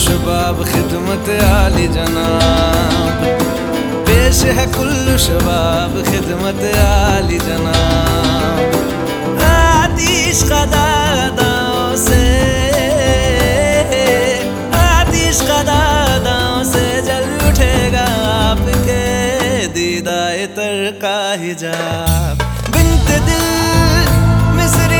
शबाब खिदमत आली जनाब। पेश है कुल्लू शबाब खिदमत आली जनाब। आतिश कदादाओं से, आतिश कदादाओं से जल उठेगा आपके दीदाए तर का हिजाब। बिनते दिल मिसरिया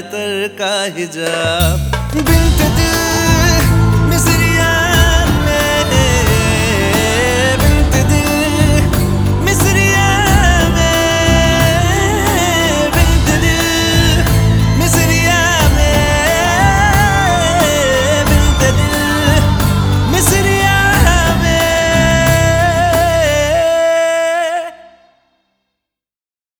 तर का हिजाब। बिनते दिल